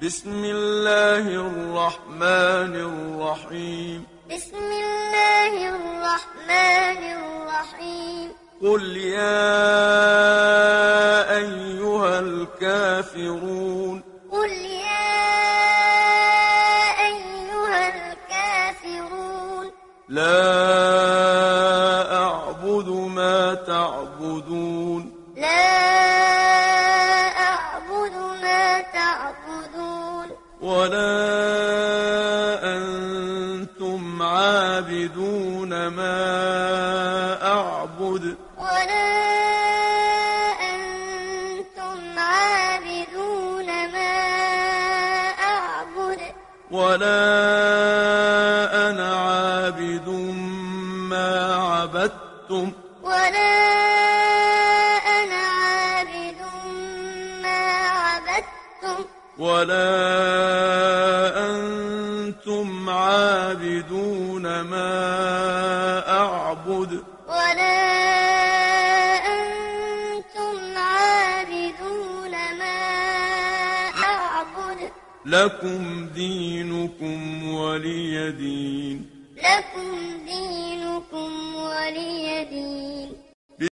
بسم الله الرحمن الرحيم. بسم الله الرحمن الرحيم. قل يا أيها الكافرون. قل يا أيها الكافرون. لا أعبد ما تعبدون. لا أعبد ما تعبدون. ولا أنتم عابدون ما أعبد ولا أنتم عابدون ما أعبد ولا أنا عابد ما عبدتم ولا أنا عابد ما عبدتم ولا أنتم عابدون ما أعبد ولا أنتم عابدون ما أعبد لكم دينكم ولي دين لكم دينكم